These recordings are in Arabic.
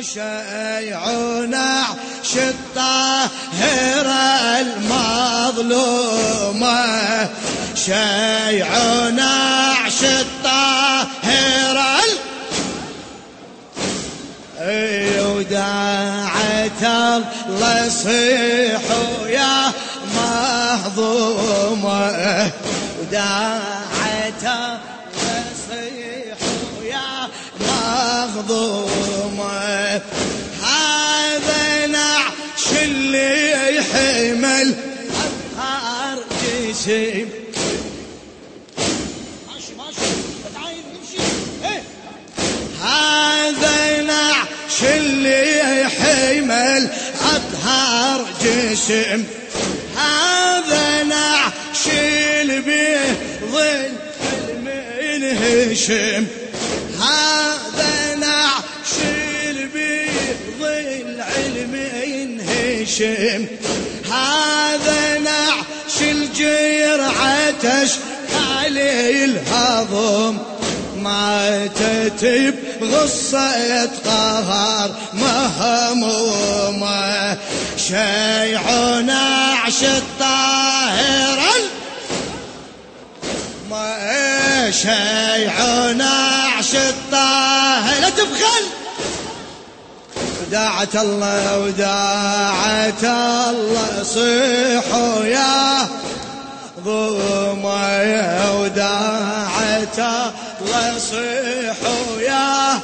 شيعون عش الطاهر المظلومة. شيعون عش الطاهر وداعت الله صيحوا يا مهضومة وداعت الله مهضومة هذا نعش اللي يحمل جسم. تعال نمشي. إيه؟ هذا نعش اللي يحمل أطهر جسم. هذا نعش اللي بيه ظل المنهشم ينهشم هذا نعش الجير عتش عليه الهضم. ما تتب غصة قهر مهمومة. شيع نعش الطاهر ما شيع نعش الطاهر. لا تبخل وداعة الله وداعة الله صيحوا يا ضمى وداعة الله صيحوا يا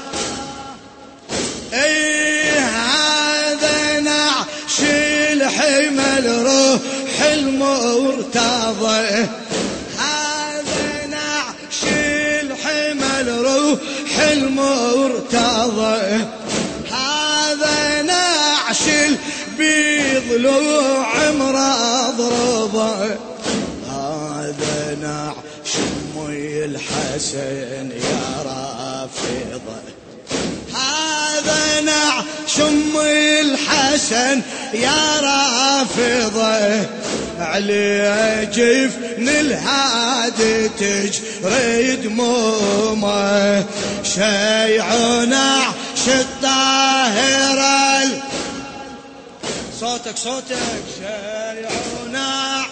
إي هذا نعش الحمل روح المرتضى. هذا نعش الحمل روح المرتضى. له عمره ضربه هذا نعش مي الحسن يا رافضه هذا نعش مي الحسن يا رافضه علي جفن الهادي تجري دمومه شيع نعش الطاهر صوتك صوتك شيع نعش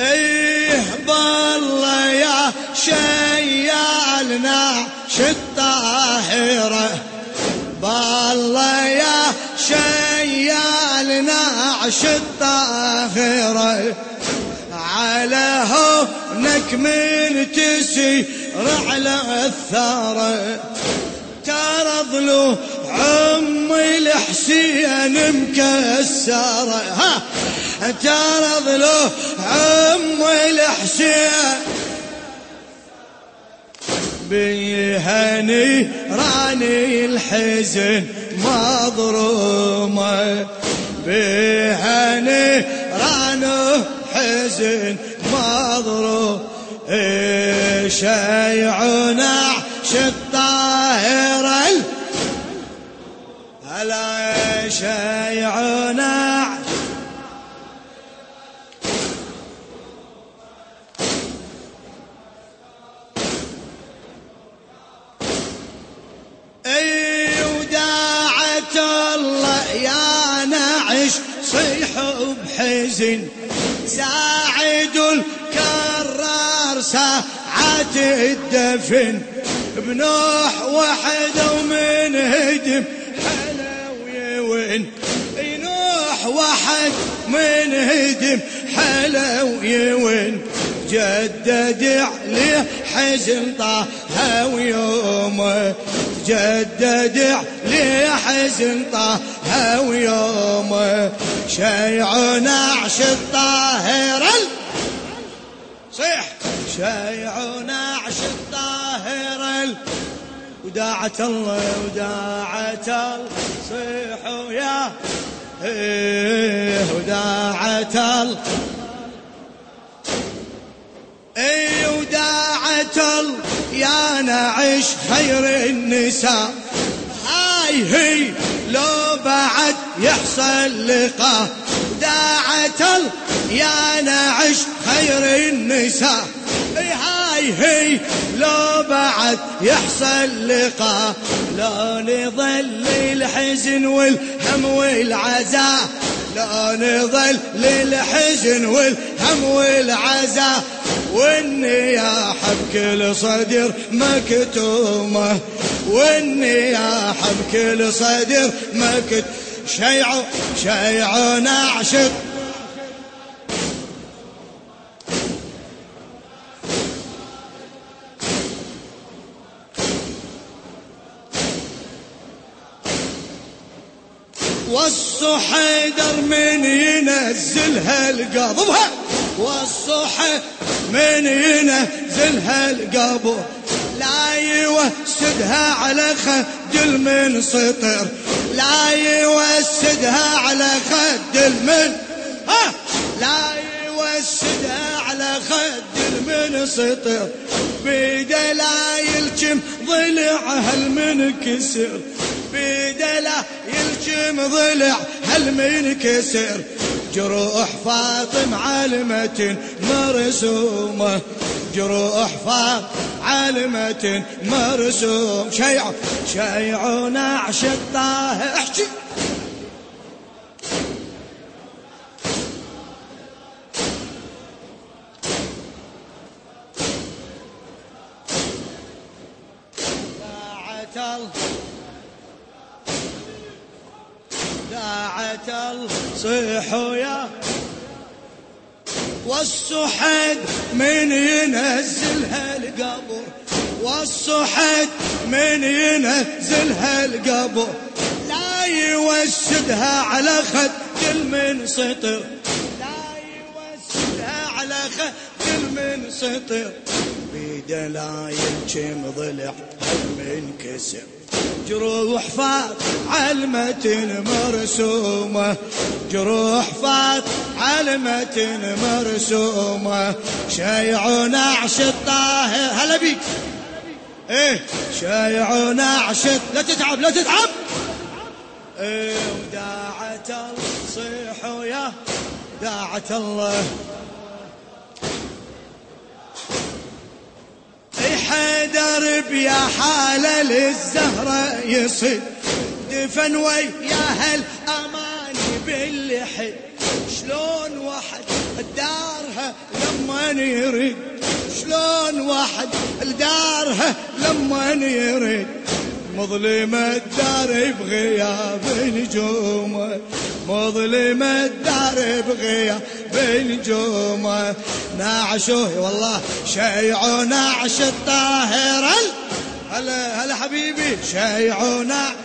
إيه بالله يا شيال نعش الطاهرة بالله يا شيال نعش الطاهرة على من تسير على الثارة ترض له عم الحسين مكسرة. ها ترض له عم الحسين. بيهني راني الحزن مضرومة بيهني راني حزن مضروم شيع نعش الطاهر هلا شيع نعش إي وداعة الله يا نعش صيحوا بحزن. ساعد ساعة الدفن بنوح وحده ومن هدم حلا ويون ينوح واحد من هدم حلا ويون جدد عليه حزن طه ويومه جدد عليه حزن طه ويومه شيع نعش الطاهر صيح. شيع نعش الطاهر وداعة الله وداعة الله صيحوا يا إيه وداعة الله اي وداعة يا نعش خير النساء. هاي هي لو بعد يحصل لقاء. وداعة يا نعش خير النساء. هاي هي لو بعد يحصل لقاء لو نظل الحزن والهم والعزاء لو نظل للحزن والهم والعزاء والنياحة بكل صدر مكتومة والنياحة بكل صدر مكتومة شيع شيع نعشق والصحيدر من ينزلها القضبها والصحيدر من ينزلها القبر لا يوسدها على خد المنسطر لا يوسدها على خد المن ها! لا يوسدها على خد المنسطر بيده لا يلجم ضلعها المنكسر بيده يلجم ضلع هالمنكسر جروح فاطم علمة مرسومة جروح فاطم علمة مرسوم شيع شيع نعش الطاهر. احكي. داعت صيحوا يا والصحد من ينزلها القبر والصحد من ينزلها القبر. لا يوسدها على خد المنسطر لا يوسدها على خد المنسطر بيده لا يلجم ضلع منكسر جروح فات علمة مرسومة. جروح فات علمة مرسومة. شيع نعش الطاهر. هلا بيك. إيه شيع نعش لا تتعب لا تتعب. إيه وداعت الصيح يا داعت الله. حيدر بيا حالة للزهرة يصد دفن وياها الأمان باللحد شلون واحد دارها لما يريد؟ شلون واحد لدارها لما يريد؟ مظلمة الدار بغياب نجومه مظلمة الدار بغياب نجومه نعشوه والله شيع نعش الطاهر. هلا هلا حبيبي شيع نعش